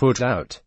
put out.